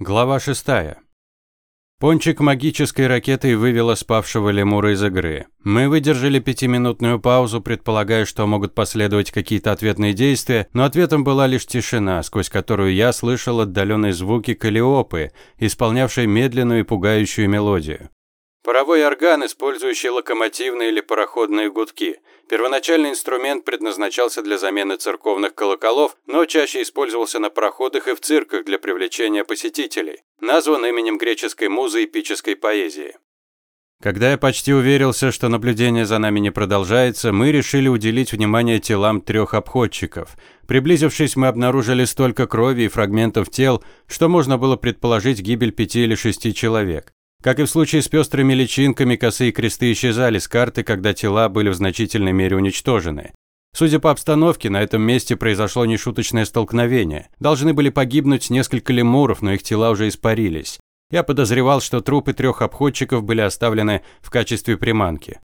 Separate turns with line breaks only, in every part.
Глава 6. Пончик магической ракетой вывела спавшего лемура из игры. Мы выдержали пятиминутную паузу, предполагая, что могут последовать какие-то ответные действия, но ответом была лишь тишина, сквозь которую я слышал отдаленные звуки калиопы, исполнявшей медленную и пугающую мелодию. Паровой орган, использующий локомотивные или пароходные гудки. Первоначальный инструмент предназначался для замены церковных колоколов, но чаще использовался на пароходах и в цирках для привлечения посетителей. Назван именем греческой музы эпической поэзии. Когда я почти уверился, что наблюдение за нами не продолжается, мы решили уделить внимание телам трех обходчиков. Приблизившись, мы обнаружили столько крови и фрагментов тел, что можно было предположить гибель пяти или шести человек. Как и в случае с пестрыми личинками, косые кресты исчезали с карты, когда тела были в значительной мере уничтожены. Судя по обстановке, на этом месте произошло нешуточное столкновение. Должны были погибнуть несколько лемуров, но их тела уже испарились. Я подозревал, что трупы трех обходчиков были оставлены в качестве приманки.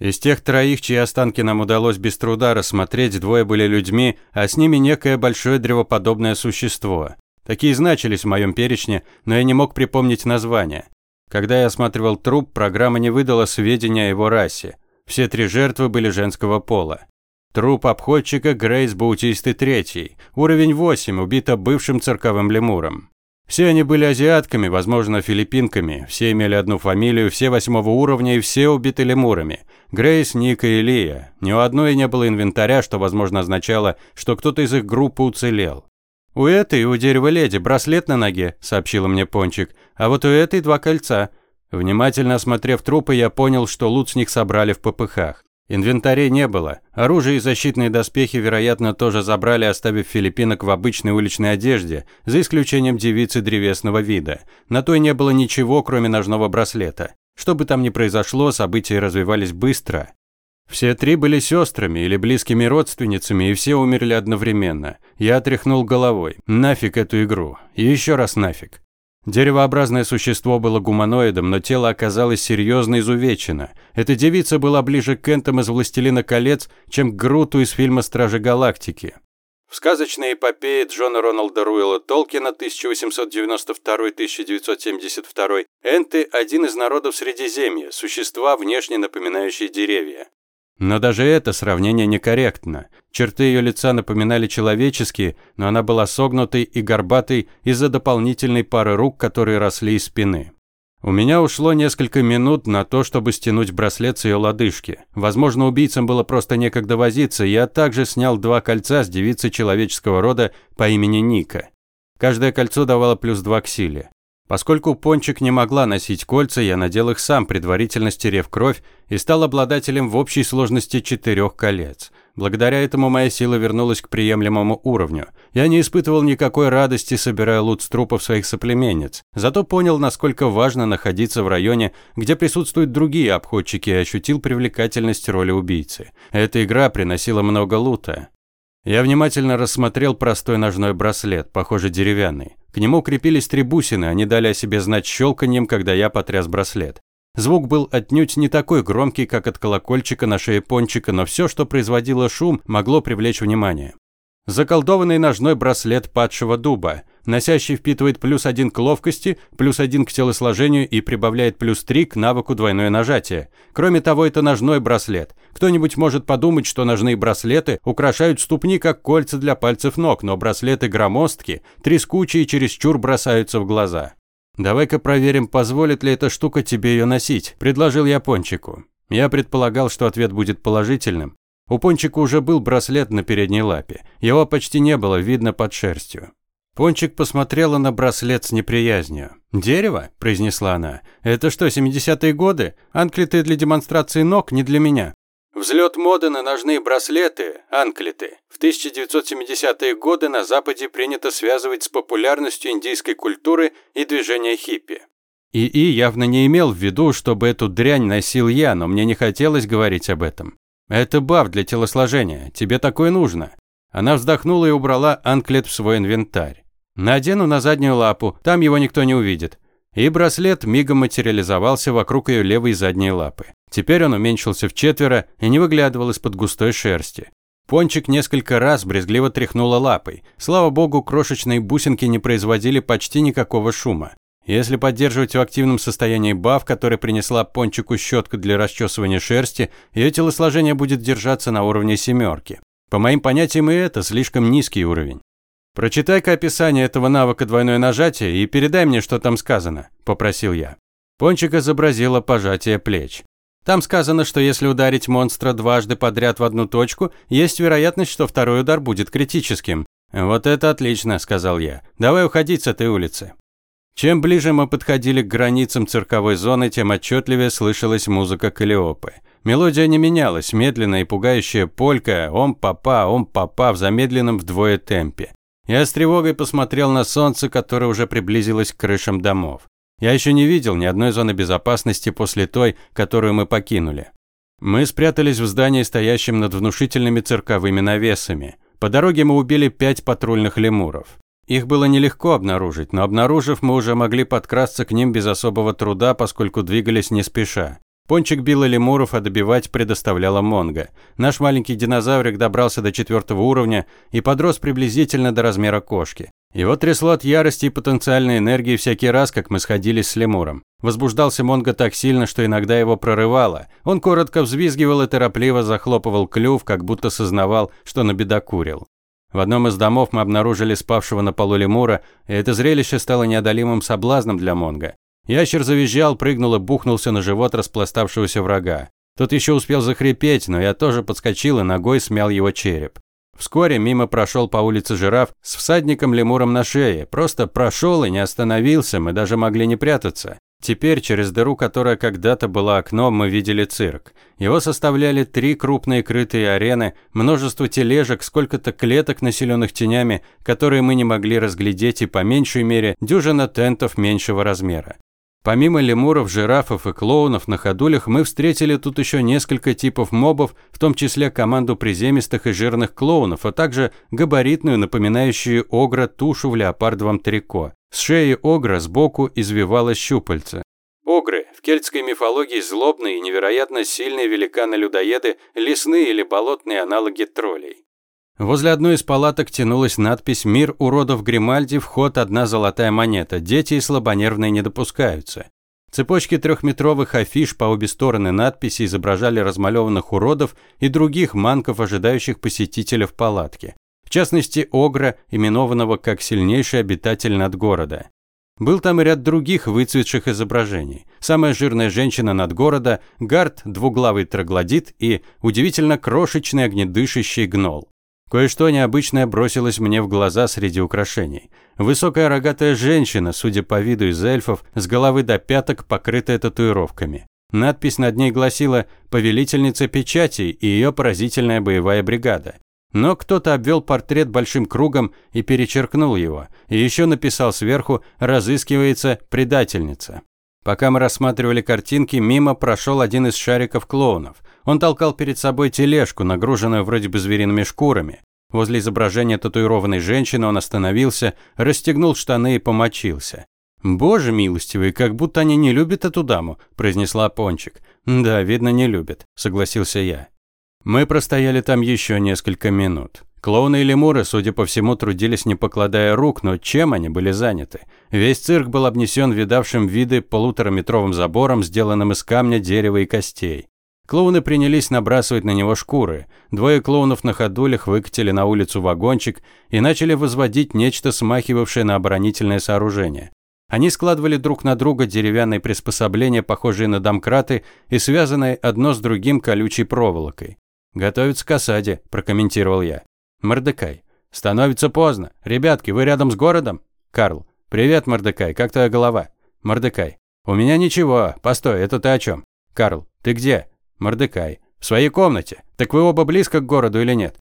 Из тех троих, чьи останки нам удалось без труда рассмотреть, двое были людьми, а с ними некое большое древоподобное существо. Такие значились в моем перечне, но я не мог припомнить название. Когда я осматривал труп, программа не выдала сведения о его расе. Все три жертвы были женского пола. Труп обходчика Грейс Баутисты III, уровень 8, убита бывшим цирковым лемуром. Все они были азиатками, возможно, филиппинками, все имели одну фамилию, все восьмого уровня и все убиты лемурами. Грейс, Ника и Лия. Ни у одной не было инвентаря, что, возможно, означало, что кто-то из их группы уцелел. «У этой, у дерева леди, браслет на ноге», – сообщила мне Пончик. «А вот у этой два кольца». Внимательно осмотрев трупы, я понял, что лут с них собрали в попыхах. Инвентарей не было. Оружие и защитные доспехи, вероятно, тоже забрали, оставив филиппинок в обычной уличной одежде, за исключением девицы древесного вида. На той не было ничего, кроме ножного браслета. Что бы там ни произошло, события развивались быстро. Все три были сестрами или близкими родственницами, и все умерли одновременно. Я отряхнул головой. Нафиг эту игру. И еще раз нафиг. Деревообразное существо было гуманоидом, но тело оказалось серьезно изувечено. Эта девица была ближе к Кентам из «Властелина колец», чем к Груту из фильма «Стражи Галактики». В сказочной эпопее Джона Роналда Руэлла Толкина 1892-1972 энты – один из народов Средиземья, существа, внешне напоминающие деревья. Но даже это сравнение некорректно. Черты ее лица напоминали человеческие, но она была согнутой и горбатой из-за дополнительной пары рук, которые росли из спины. У меня ушло несколько минут на то, чтобы стянуть браслет с ее лодыжки. Возможно, убийцам было просто некогда возиться, я также снял два кольца с девицы человеческого рода по имени Ника. Каждое кольцо давало плюс два к силе. Поскольку Пончик не могла носить кольца, я надел их сам, предварительно стерев кровь, и стал обладателем в общей сложности четырех колец. Благодаря этому моя сила вернулась к приемлемому уровню. Я не испытывал никакой радости, собирая лут с трупов своих соплеменниц. Зато понял, насколько важно находиться в районе, где присутствуют другие обходчики, и ощутил привлекательность роли убийцы. Эта игра приносила много лута. Я внимательно рассмотрел простой ножной браслет, похоже деревянный. К нему крепились три бусины, они дали о себе знать щелканьем, когда я потряс браслет. Звук был отнюдь не такой громкий, как от колокольчика на шее пончика, но все, что производило шум, могло привлечь внимание. Заколдованный ножной браслет падшего дуба. Носящий впитывает плюс один к ловкости, плюс один к телосложению и прибавляет плюс три к навыку двойное нажатие. Кроме того, это ножной браслет. Кто-нибудь может подумать, что ножные браслеты украшают ступни, как кольца для пальцев ног, но браслеты громоздки, трескучие и чересчур бросаются в глаза. «Давай-ка проверим, позволит ли эта штука тебе ее носить», – предложил я Пончику. Я предполагал, что ответ будет положительным. У Пончика уже был браслет на передней лапе. Его почти не было видно под шерстью. Пончик посмотрела на браслет с неприязнью. «Дерево?» – произнесла она. «Это что, 70-е годы? Анклиты для демонстрации ног не для меня». Взлет моды на ножные браслеты, анклиты. В 1970-е годы на Западе принято связывать с популярностью индийской культуры и движения хиппи. ИИ явно не имел в виду, чтобы эту дрянь носил я, но мне не хотелось говорить об этом. Это баф для телосложения, тебе такое нужно. Она вздохнула и убрала анклет в свой инвентарь. Надену на заднюю лапу, там его никто не увидит. И браслет мигом материализовался вокруг ее левой задней лапы. Теперь он уменьшился в четверо и не выглядывал из-под густой шерсти. Пончик несколько раз брезгливо тряхнула лапой. Слава богу, крошечные бусинки не производили почти никакого шума. Если поддерживать в активном состоянии баф, который принесла Пончику щетку для расчесывания шерсти, ее телосложение будет держаться на уровне семерки. По моим понятиям, и это слишком низкий уровень. «Прочитай-ка описание этого навыка двойное нажатие и передай мне, что там сказано», – попросил я. Пончик изобразила пожатие плеч. Там сказано, что если ударить монстра дважды подряд в одну точку, есть вероятность, что второй удар будет критическим. «Вот это отлично», – сказал я. «Давай уходить с этой улицы». Чем ближе мы подходили к границам цирковой зоны, тем отчетливее слышалась музыка Калиопы. Мелодия не менялась, медленная и пугающая полька «Ом-папа, ом-папа» в замедленном вдвое темпе. Я с тревогой посмотрел на солнце, которое уже приблизилось к крышам домов. Я еще не видел ни одной зоны безопасности после той, которую мы покинули. Мы спрятались в здании, стоящем над внушительными цирковыми навесами. По дороге мы убили пять патрульных лемуров. Их было нелегко обнаружить, но обнаружив, мы уже могли подкрасться к ним без особого труда, поскольку двигались не спеша. Пончик била лемуров, а добивать предоставляла Монго. Наш маленький динозаврик добрался до четвертого уровня и подрос приблизительно до размера кошки. Его трясло от ярости и потенциальной энергии всякий раз, как мы сходились с лемуром. Возбуждался Монго так сильно, что иногда его прорывало. Он коротко взвизгивал и торопливо захлопывал клюв, как будто сознавал, что набедокурил. В одном из домов мы обнаружили спавшего на полу лемура, и это зрелище стало неодолимым соблазном для Монго. Ящер завизжал, прыгнул и бухнулся на живот распластавшегося врага. Тот еще успел захрипеть, но я тоже подскочил и ногой смял его череп. Вскоре мимо прошел по улице жираф с всадником-лемуром на шее. Просто прошел и не остановился, мы даже могли не прятаться. Теперь через дыру, которая когда-то была окном, мы видели цирк. Его составляли три крупные крытые арены, множество тележек, сколько-то клеток, населенных тенями, которые мы не могли разглядеть, и по меньшей мере дюжина тентов меньшего размера. Помимо лемуров, жирафов и клоунов на ходулях, мы встретили тут еще несколько типов мобов, в том числе команду приземистых и жирных клоунов, а также габаритную, напоминающую огра тушу в леопардовом трико. С шеи огра сбоку извивалось щупальце. Огры в кельтской мифологии злобные и невероятно сильные великаны-людоеды, лесные или болотные аналоги троллей. Возле одной из палаток тянулась надпись «Мир уродов Гримальди, вход одна золотая монета, дети и слабонервные не допускаются». Цепочки трехметровых афиш по обе стороны надписи изображали размалеванных уродов и других манков, ожидающих посетителя в палатке частности Огра, именованного как сильнейший обитатель над города. Был там и ряд других выцветших изображений. Самая жирная женщина над города, гард, двуглавый троглодит и удивительно крошечный огнедышащий гнол. Кое-что необычное бросилось мне в глаза среди украшений. Высокая рогатая женщина, судя по виду из эльфов, с головы до пяток, покрытая татуировками. Надпись над ней гласила «Повелительница печати» и ее поразительная боевая бригада. Но кто-то обвел портрет большим кругом и перечеркнул его, и еще написал сверху «Разыскивается предательница». Пока мы рассматривали картинки, мимо прошел один из шариков клоунов. Он толкал перед собой тележку, нагруженную вроде бы звериными шкурами. Возле изображения татуированной женщины он остановился, расстегнул штаны и помочился. «Боже милостивый, как будто они не любят эту даму», – произнесла Пончик. «Да, видно, не любят», – согласился я. Мы простояли там еще несколько минут. Клоуны и лемуры, судя по всему, трудились не покладая рук, но чем они были заняты? Весь цирк был обнесен видавшим виды полутораметровым забором, сделанным из камня, дерева и костей. Клоуны принялись набрасывать на него шкуры. Двое клоунов на ходулях выкатили на улицу вагончик и начали возводить нечто смахивавшее на оборонительное сооружение. Они складывали друг на друга деревянные приспособления, похожие на домкраты и связанные одно с другим колючей проволокой. «Готовится к осаде», – прокомментировал я. «Мордекай. Становится поздно. Ребятки, вы рядом с городом?» «Карл. Привет, Мордекай. Как твоя голова?» «Мордекай. У меня ничего. Постой, это ты о чем?» «Карл. Ты где?» «Мордекай. В своей комнате. Так вы оба близко к городу или нет?»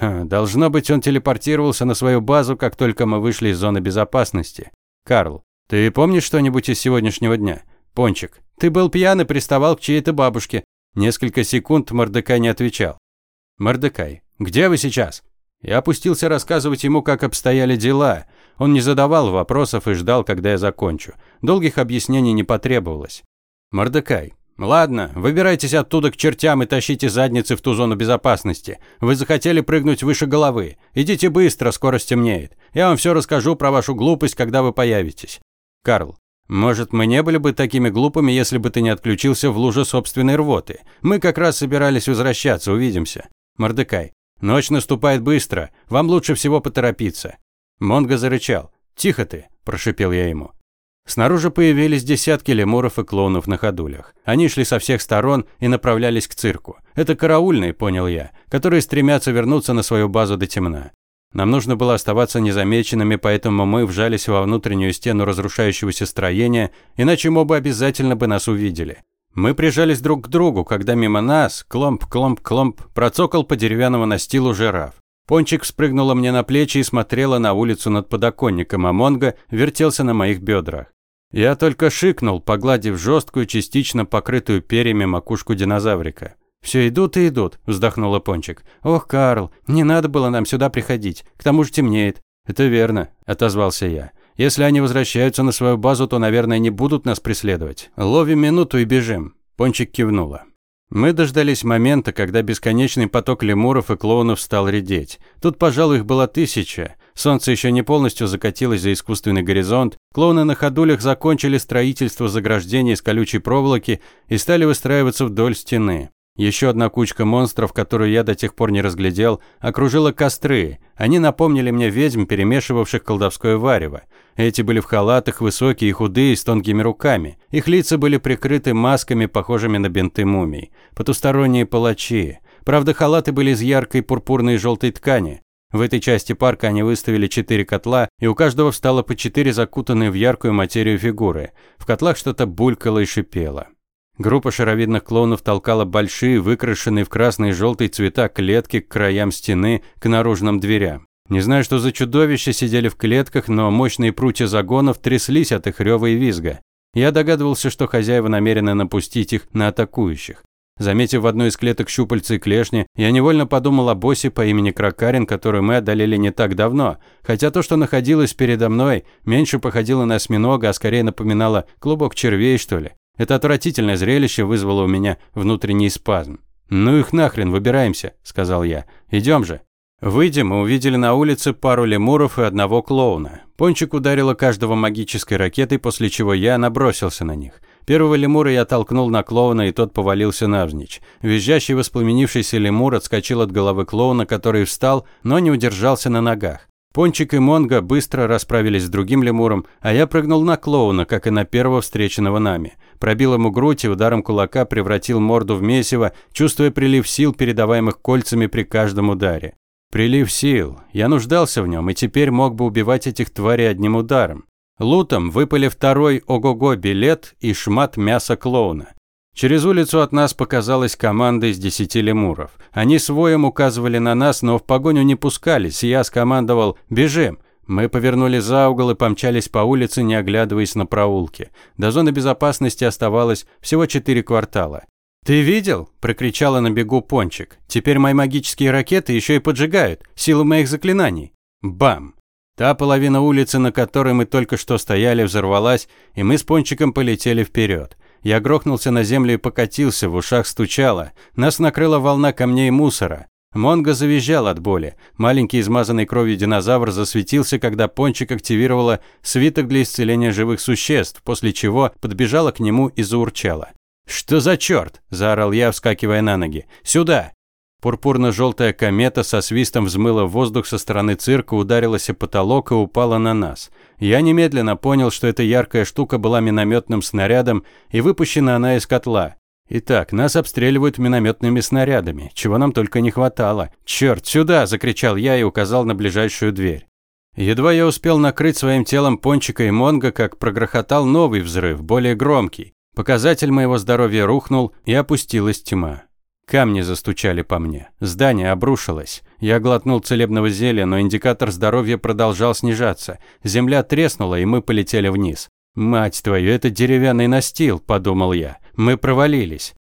«Должно быть, он телепортировался на свою базу, как только мы вышли из зоны безопасности. Карл. Ты помнишь что-нибудь из сегодняшнего дня? Пончик. Ты был пьян и приставал к чьей-то бабушке. Несколько секунд Мордекай не отвечал. «Мордекай, где вы сейчас?» Я опустился рассказывать ему, как обстояли дела. Он не задавал вопросов и ждал, когда я закончу. Долгих объяснений не потребовалось. «Мордекай, «Ладно, выбирайтесь оттуда к чертям и тащите задницы в ту зону безопасности. Вы захотели прыгнуть выше головы. Идите быстро, скоро стемнеет. Я вам все расскажу про вашу глупость, когда вы появитесь». «Карл, может, мы не были бы такими глупыми, если бы ты не отключился в луже собственной рвоты? Мы как раз собирались возвращаться, увидимся». «Мордекай, ночь наступает быстро. Вам лучше всего поторопиться». Монго зарычал. «Тихо ты», – прошипел я ему. Снаружи появились десятки лемуров и клоунов на ходулях. Они шли со всех сторон и направлялись к цирку. Это караульные, понял я, которые стремятся вернуться на свою базу до темна. Нам нужно было оставаться незамеченными, поэтому мы вжались во внутреннюю стену разрушающегося строения, иначе мобы обязательно бы нас увидели. Мы прижались друг к другу, когда мимо нас, кломп-кломп-кломп, процокал по деревянному настилу жираф. Пончик спрыгнула мне на плечи и смотрела на улицу над подоконником, а Монго вертелся на моих бедрах. Я только шикнул, погладив жесткую, частично покрытую перьями макушку динозаврика. «Все идут и идут», – вздохнула Пончик. «Ох, Карл, не надо было нам сюда приходить, к тому же темнеет». «Это верно», – отозвался я. «Если они возвращаются на свою базу, то, наверное, не будут нас преследовать. Ловим минуту и бежим». Пончик кивнула. Мы дождались момента, когда бесконечный поток лемуров и клоунов стал редеть. Тут, пожалуй, их было тысяча. Солнце еще не полностью закатилось за искусственный горизонт. Клоуны на ходулях закончили строительство заграждений из колючей проволоки и стали выстраиваться вдоль стены. Еще одна кучка монстров, которую я до тех пор не разглядел, окружила костры. Они напомнили мне ведьм, перемешивавших колдовское варево. Эти были в халатах, высокие и худые, с тонкими руками. Их лица были прикрыты масками, похожими на бинты мумий. Потусторонние палачи. Правда, халаты были из яркой пурпурной и желтой ткани. В этой части парка они выставили четыре котла, и у каждого встало по четыре закутанные в яркую материю фигуры. В котлах что-то булькало и шипело. Группа шаровидных клоунов толкала большие, выкрашенные в красный и желтый цвета клетки к краям стены, к наружным дверям. Не знаю, что за чудовища сидели в клетках, но мощные прутья загонов тряслись от их рева и визга. Я догадывался, что хозяева намерены напустить их на атакующих. Заметив в одной из клеток щупальца и клешни, я невольно подумал о боссе по имени Кракарин, которую мы одолели не так давно, хотя то, что находилось передо мной, меньше походило на осьминога, а скорее напоминало клубок червей, что ли. Это отвратительное зрелище вызвало у меня внутренний спазм. «Ну их нахрен, выбираемся», – сказал я. «Идем же». Выйдя, мы увидели на улице пару лемуров и одного клоуна. Пончик ударила каждого магической ракетой, после чего я набросился на них. Первого лемура я толкнул на клоуна, и тот повалился навзничь. Визжащий воспламенившийся лемур отскочил от головы клоуна, который встал, но не удержался на ногах. Пончик и Монго быстро расправились с другим лемуром, а я прыгнул на клоуна, как и на первого встреченного нами пробил ему грудь и ударом кулака превратил морду в месиво, чувствуя прилив сил, передаваемых кольцами при каждом ударе. Прилив сил. Я нуждался в нем и теперь мог бы убивать этих тварей одним ударом. Лутом выпали второй ого-го билет и шмат мяса клоуна. Через улицу от нас показалась команда из десяти лемуров. Они своим указывали на нас, но в погоню не пускались, и я скомандовал «Бежим!». Мы повернули за угол и помчались по улице, не оглядываясь на проулки. До зоны безопасности оставалось всего четыре квартала. «Ты видел?» – прокричала на бегу Пончик. «Теперь мои магические ракеты еще и поджигают. Силу моих заклинаний». Бам! Та половина улицы, на которой мы только что стояли, взорвалась, и мы с Пончиком полетели вперед. Я грохнулся на землю и покатился, в ушах стучало. Нас накрыла волна камней и мусора. Монго завизжал от боли. Маленький измазанный кровью динозавр засветился, когда Пончик активировала свиток для исцеления живых существ, после чего подбежала к нему и заурчала. «Что за черт?» – заорал я, вскакивая на ноги. «Сюда!» Пурпурно-желтая комета со свистом взмыла в воздух со стороны цирка, ударилась о потолок и упала на нас. Я немедленно понял, что эта яркая штука была минометным снарядом, и выпущена она из котла. Итак, нас обстреливают минометными снарядами, чего нам только не хватало. «Черт, сюда!» – закричал я и указал на ближайшую дверь. Едва я успел накрыть своим телом Пончика и Монго, как прогрохотал новый взрыв, более громкий. Показатель моего здоровья рухнул, и опустилась тьма. Камни застучали по мне. Здание обрушилось. Я глотнул целебного зелья, но индикатор здоровья продолжал снижаться. Земля треснула, и мы полетели вниз. «Мать твою, это деревянный настил», – подумал я. Мы провалились.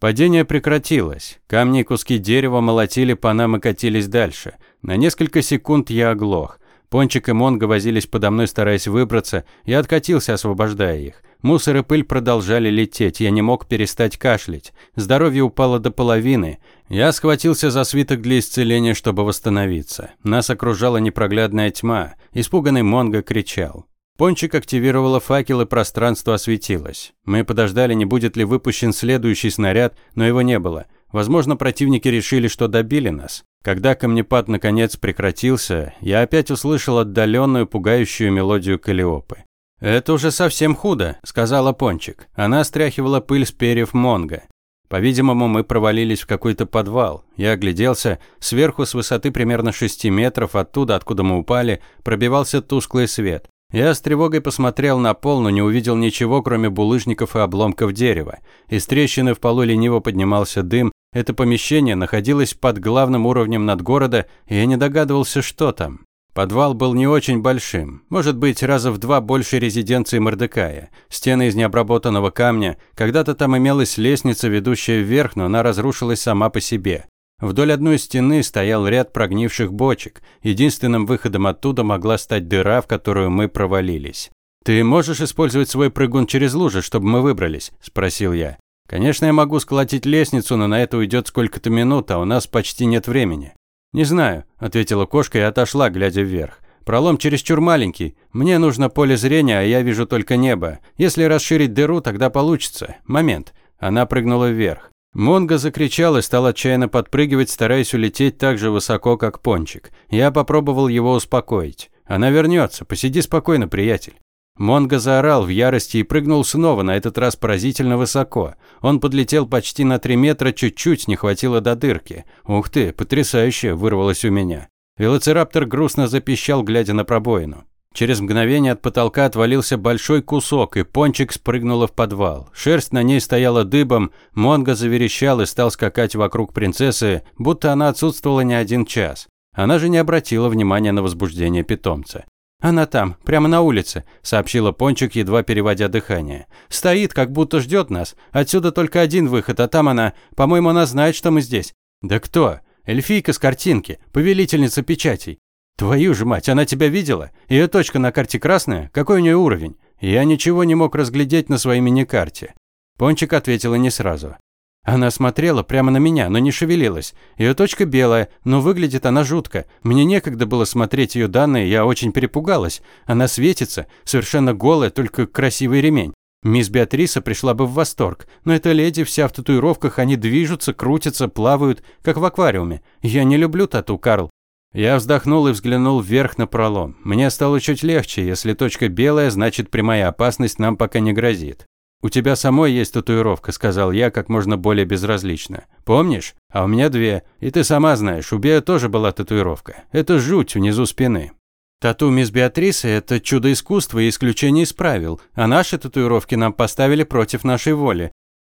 Падение прекратилось. Камни и куски дерева молотили по нам и катились дальше. На несколько секунд я оглох. Пончик и Монго возились подо мной, стараясь выбраться, я откатился, освобождая их. Мусор и пыль продолжали лететь, я не мог перестать кашлять. Здоровье упало до половины. Я схватился за свиток для исцеления, чтобы восстановиться. Нас окружала непроглядная тьма. Испуганный Монго кричал. Пончик активировала факел, и пространство осветилось. Мы подождали, не будет ли выпущен следующий снаряд, но его не было. Возможно, противники решили, что добили нас. Когда камнепад наконец прекратился, я опять услышал отдаленную пугающую мелодию Калиопы. «Это уже совсем худо», – сказала Пончик. Она стряхивала пыль с перьев Монго. По-видимому, мы провалились в какой-то подвал. Я огляделся. Сверху, с высоты примерно 6 метров, оттуда, откуда мы упали, пробивался тусклый свет. Я с тревогой посмотрел на пол, но не увидел ничего, кроме булыжников и обломков дерева. Из трещины в полу лениво поднимался дым. Это помещение находилось под главным уровнем над города, и я не догадывался, что там. Подвал был не очень большим, может быть, раза в два больше резиденции Мордекая. Стены из необработанного камня. Когда-то там имелась лестница, ведущая вверх, но она разрушилась сама по себе. Вдоль одной стены стоял ряд прогнивших бочек. Единственным выходом оттуда могла стать дыра, в которую мы провалились. «Ты можешь использовать свой прыгун через лужи, чтобы мы выбрались?» – спросил я. «Конечно, я могу сколотить лестницу, но на это уйдет сколько-то минут, а у нас почти нет времени». «Не знаю», – ответила кошка и отошла, глядя вверх. «Пролом чересчур маленький. Мне нужно поле зрения, а я вижу только небо. Если расширить дыру, тогда получится. Момент». Она прыгнула вверх. Монго закричал и стал отчаянно подпрыгивать, стараясь улететь так же высоко, как Пончик. Я попробовал его успокоить. «Она вернется. Посиди спокойно, приятель». Монго заорал в ярости и прыгнул снова, на этот раз поразительно высоко. Он подлетел почти на три метра, чуть-чуть не хватило до дырки. «Ух ты, потрясающе!» – вырвалось у меня. Велоцираптор грустно запищал, глядя на пробоину. Через мгновение от потолка отвалился большой кусок, и пончик спрыгнула в подвал. Шерсть на ней стояла дыбом, Монго заверещал и стал скакать вокруг принцессы, будто она отсутствовала не один час. Она же не обратила внимания на возбуждение питомца. «Она там, прямо на улице», – сообщила Пончик, едва переводя дыхание. «Стоит, как будто ждет нас. Отсюда только один выход, а там она... По-моему, она знает, что мы здесь». «Да кто?» «Эльфийка с картинки, повелительница печатей. «Твою же мать, она тебя видела? Ее точка на карте красная? Какой у нее уровень?» Я ничего не мог разглядеть на своей мини-карте. Пончик ответила не сразу. Она смотрела прямо на меня, но не шевелилась. Ее точка белая, но выглядит она жутко. Мне некогда было смотреть ее данные, я очень перепугалась. Она светится, совершенно голая, только красивый ремень. Мисс Беатриса пришла бы в восторг, но эта леди вся в татуировках, они движутся, крутятся, плавают, как в аквариуме. Я не люблю тату, Карл. Я вздохнул и взглянул вверх на пролом. Мне стало чуть легче, если точка белая, значит прямая опасность нам пока не грозит. «У тебя самой есть татуировка», – сказал я как можно более безразлично. «Помнишь? А у меня две. И ты сама знаешь, у Беа тоже была татуировка. Это жуть внизу спины». Тату мисс Беатрисы – это чудо искусства и исключение из правил, а наши татуировки нам поставили против нашей воли.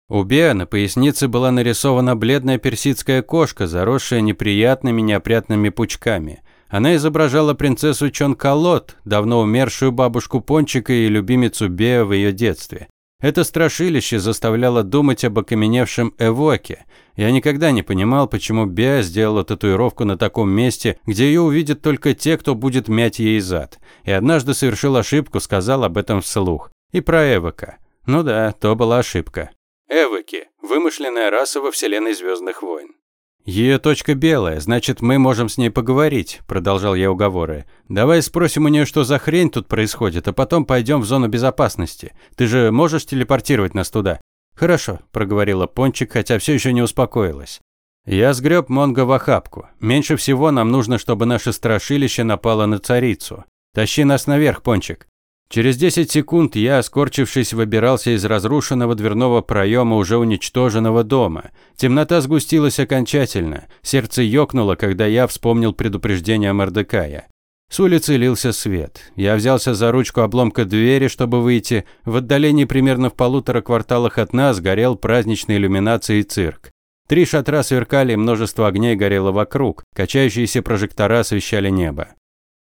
У Беа на пояснице была нарисована бледная персидская кошка, заросшая неприятными неопрятными пучками. Она изображала принцессу Чонкалот, давно умершую бабушку Пончика и любимицу Беа в ее детстве. Это страшилище заставляло думать об окаменевшем Эвоке. Я никогда не понимал, почему Беа сделала татуировку на таком месте, где ее увидят только те, кто будет мять ей зад. И однажды совершил ошибку, сказал об этом вслух. И про Эвока. Ну да, то была ошибка. Эвоки – вымышленная раса во вселенной Звездных войн. «Ее точка белая, значит, мы можем с ней поговорить», – продолжал я уговоры. «Давай спросим у нее, что за хрень тут происходит, а потом пойдем в зону безопасности. Ты же можешь телепортировать нас туда?» «Хорошо», – проговорила Пончик, хотя все еще не успокоилась. Я сгреб Монго в охапку. Меньше всего нам нужно, чтобы наше страшилище напало на царицу. Тащи нас наверх, Пончик. Через 10 секунд я, скорчившись, выбирался из разрушенного дверного проема уже уничтоженного дома. Темнота сгустилась окончательно. Сердце ёкнуло, когда я вспомнил предупреждение Мордекая. С улицы лился свет. Я взялся за ручку обломка двери, чтобы выйти. В отдалении примерно в полутора кварталах от нас горел праздничной иллюминацией цирк. Три шатра сверкали, множество огней горело вокруг. Качающиеся прожектора освещали небо.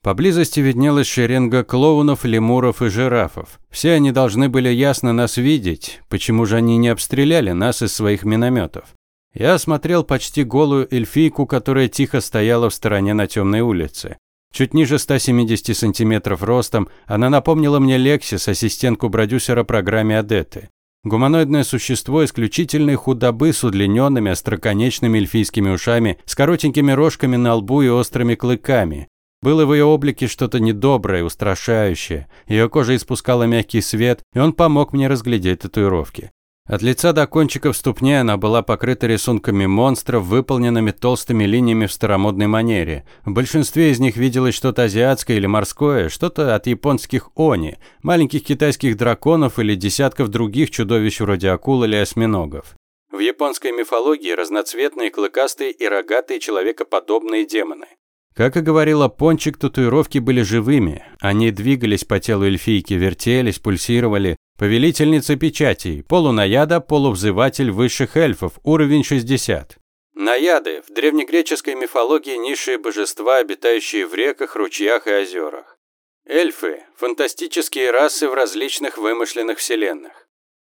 Поблизости виднелась шеренга клоунов, лемуров и жирафов. Все они должны были ясно нас видеть, почему же они не обстреляли нас из своих минометов. Я осмотрел почти голую эльфийку, которая тихо стояла в стороне на темной улице. Чуть ниже 170 сантиметров ростом, она напомнила мне Лексис, ассистентку продюсера программе Адетты. Гуманоидное существо исключительной худобы с удлиненными остроконечными эльфийскими ушами, с коротенькими рожками на лбу и острыми клыками. Было в ее облике что-то недоброе, устрашающее. Ее кожа испускала мягкий свет, и он помог мне разглядеть татуировки. От лица до кончиков ступни она была покрыта рисунками монстров, выполненными толстыми линиями в старомодной манере. В большинстве из них виделось что-то азиатское или морское, что-то от японских они, маленьких китайских драконов или десятков других чудовищ вроде акул или осьминогов. В японской мифологии разноцветные, клыкастые и рогатые человекоподобные демоны. Как и говорила Пончик, татуировки были живыми. Они двигались по телу эльфийки, вертелись, пульсировали. Повелительница печатей, полунаяда, полувзыватель высших эльфов, уровень 60. Наяды – в древнегреческой мифологии низшие божества, обитающие в реках, ручьях и озерах. Эльфы – фантастические расы в различных вымышленных вселенных.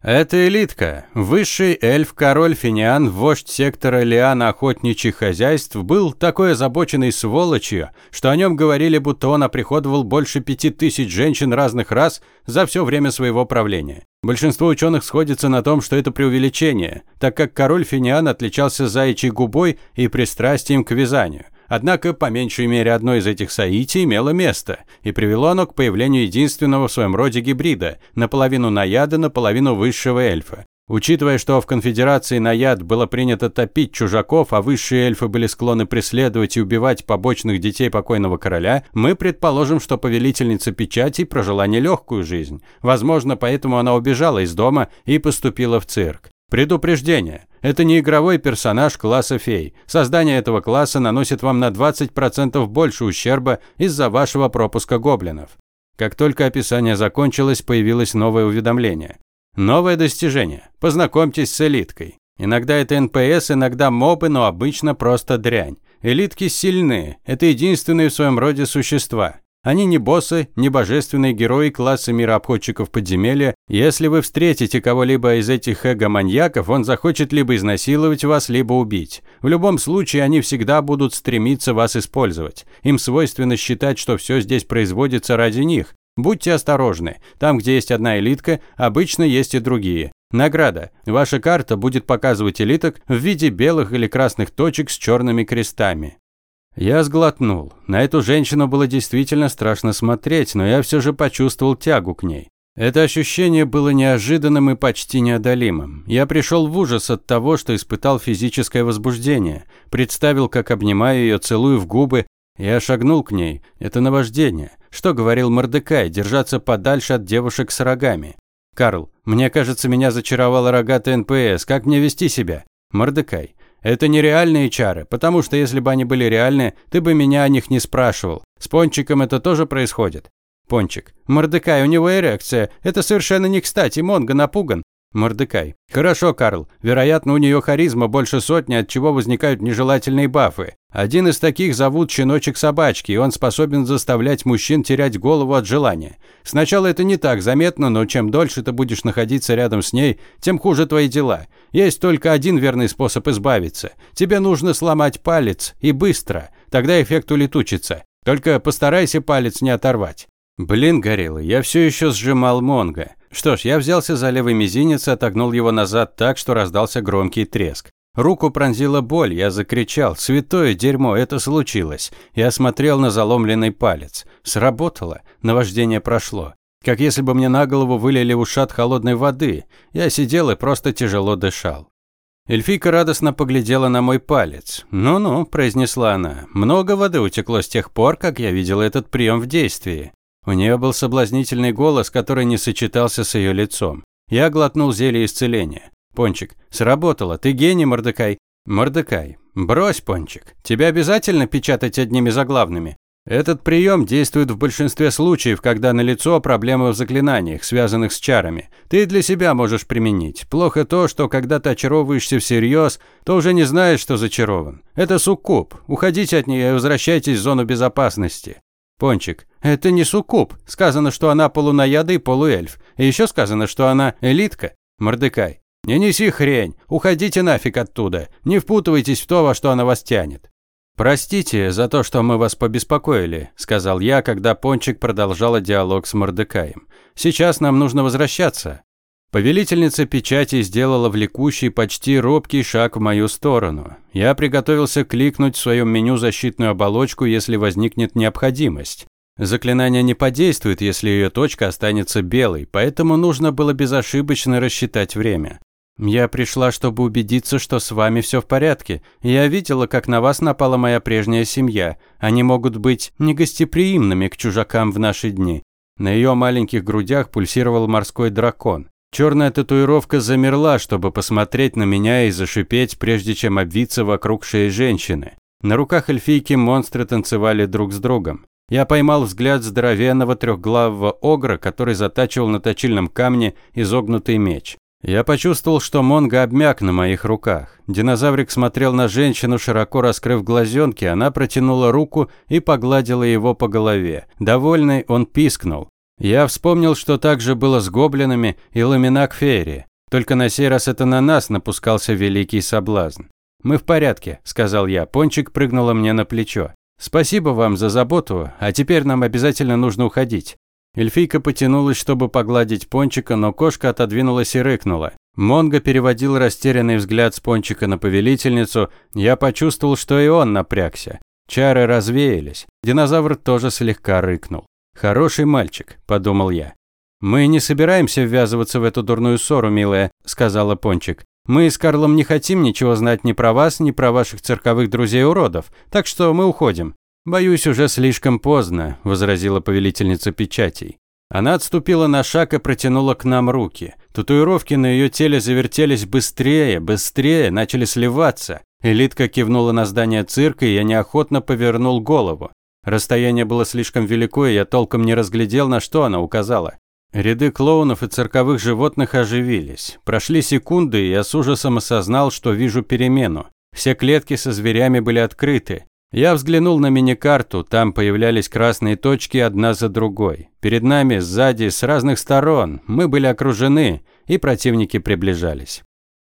Это элитка. Высший эльф, король Финиан, вождь сектора Лиана охотничьих хозяйств, был такой озабоченной сволочью, что о нем говорили, будто он оприходовал больше пяти тысяч женщин разных рас за все время своего правления. Большинство ученых сходится на том, что это преувеличение, так как король Финиан отличался заячьей губой и пристрастием к вязанию – Однако, по меньшей мере, одно из этих соитий имело место, и привело оно к появлению единственного в своем роде гибрида, наполовину наяда, наполовину высшего эльфа. Учитывая, что в конфедерации наяд было принято топить чужаков, а высшие эльфы были склонны преследовать и убивать побочных детей покойного короля, мы предположим, что повелительница печати прожила нелегкую жизнь. Возможно, поэтому она убежала из дома и поступила в цирк. Предупреждение. Это не игровой персонаж класса фей. Создание этого класса наносит вам на 20% больше ущерба из-за вашего пропуска гоблинов. Как только описание закончилось, появилось новое уведомление. Новое достижение. Познакомьтесь с элиткой. Иногда это НПС, иногда мобы, но обычно просто дрянь. Элитки сильны. Это единственные в своем роде существа. Они не боссы, не божественные герои класса мирообходчиков подземелья. Если вы встретите кого-либо из этих эго-маньяков, он захочет либо изнасиловать вас, либо убить. В любом случае, они всегда будут стремиться вас использовать. Им свойственно считать, что все здесь производится ради них. Будьте осторожны. Там, где есть одна элитка, обычно есть и другие. Награда. Ваша карта будет показывать элиток в виде белых или красных точек с черными крестами. Я сглотнул. На эту женщину было действительно страшно смотреть, но я все же почувствовал тягу к ней. Это ощущение было неожиданным и почти неодолимым. Я пришел в ужас от того, что испытал физическое возбуждение. Представил, как обнимаю ее, целую в губы. Я шагнул к ней. Это наваждение. Что говорил Мордекай, держаться подальше от девушек с рогами. «Карл, мне кажется, меня зачаровала рогатая НПС. Как мне вести себя?» Мордекай. Это нереальные чары, потому что если бы они были реальны, ты бы меня о них не спрашивал. С Пончиком это тоже происходит. Пончик. Мордекай, у него эрекция. Это совершенно не кстати, Монго напуган. Мордекай. Хорошо, Карл. Вероятно, у нее харизма больше сотни, от чего возникают нежелательные бафы. Один из таких зовут щеночек собачки, и он способен заставлять мужчин терять голову от желания. Сначала это не так заметно, но чем дольше ты будешь находиться рядом с ней, тем хуже твои дела. Есть только один верный способ избавиться. Тебе нужно сломать палец, и быстро. Тогда эффект улетучится. Только постарайся палец не оторвать. Блин, горело, я все еще сжимал Монго. Что ж, я взялся за левый мизинец и отогнул его назад так, что раздался громкий треск. Руку пронзила боль, я закричал «Святое дерьмо, это случилось!» Я смотрел на заломленный палец. Сработало, наваждение прошло. Как если бы мне на голову вылили ушат холодной воды. Я сидел и просто тяжело дышал. Эльфийка радостно поглядела на мой палец. «Ну-ну», – произнесла она, – «много воды утекло с тех пор, как я видел этот прием в действии». У нее был соблазнительный голос, который не сочетался с ее лицом. Я глотнул зелье исцеления. Пончик, сработало. Ты гений, Мордекай. Мордекай, брось, Пончик. Тебя обязательно печатать одними заглавными. Этот прием действует в большинстве случаев, когда налицо проблемы в заклинаниях, связанных с чарами. Ты для себя можешь применить. Плохо то, что когда ты очаровываешься всерьез, то уже не знаешь, что зачарован. Это суккуб. Уходите от нее и возвращайтесь в зону безопасности. Пончик, это не суккуб. Сказано, что она полунаяда и полуэльф. И еще сказано, что она элитка. Мордекай, не неси хрень, уходите нафиг оттуда, не впутывайтесь в то, во что она вас тянет. «Простите за то, что мы вас побеспокоили», – сказал я, когда Пончик продолжала диалог с Мордекаем. «Сейчас нам нужно возвращаться». Повелительница печати сделала влекущий, почти робкий шаг в мою сторону. Я приготовился кликнуть в своем меню защитную оболочку, если возникнет необходимость. Заклинание не подействует, если ее точка останется белой, поэтому нужно было безошибочно рассчитать время. Я пришла, чтобы убедиться, что с вами все в порядке. Я видела, как на вас напала моя прежняя семья. Они могут быть негостеприимными к чужакам в наши дни. На ее маленьких грудях пульсировал морской дракон. Черная татуировка замерла, чтобы посмотреть на меня и зашипеть, прежде чем обвиться вокруг шеи женщины. На руках эльфийки монстры танцевали друг с другом. Я поймал взгляд здоровенного трехглавого огра, который затачивал на точильном камне изогнутый меч. Я почувствовал, что Монго обмяк на моих руках. Динозаврик смотрел на женщину, широко раскрыв глазенки, она протянула руку и погладила его по голове. Довольный, он пискнул. Я вспомнил, что так же было с гоблинами и ламинак Ферри. Только на сей раз это на нас напускался великий соблазн. «Мы в порядке», – сказал я. Пончик прыгнула мне на плечо. «Спасибо вам за заботу, а теперь нам обязательно нужно уходить». Эльфийка потянулась, чтобы погладить Пончика, но кошка отодвинулась и рыкнула. Монго переводил растерянный взгляд с Пончика на повелительницу. Я почувствовал, что и он напрягся. Чары развеялись. Динозавр тоже слегка рыкнул. «Хороший мальчик», – подумал я. «Мы не собираемся ввязываться в эту дурную ссору, милая», – сказала Пончик. «Мы с Карлом не хотим ничего знать ни про вас, ни про ваших цирковых друзей-уродов, так что мы уходим». «Боюсь, уже слишком поздно», – возразила повелительница печатей. Она отступила на шаг и протянула к нам руки. Татуировки на ее теле завертелись быстрее, быстрее, начали сливаться. Элитка кивнула на здание цирка, и я неохотно повернул голову. Расстояние было слишком велико, и я толком не разглядел, на что она указала. Ряды клоунов и цирковых животных оживились. Прошли секунды, и я с ужасом осознал, что вижу перемену. Все клетки со зверями были открыты. Я взглянул на мини-карту, там появлялись красные точки одна за другой. Перед нами, сзади, с разных сторон. Мы были окружены, и противники приближались.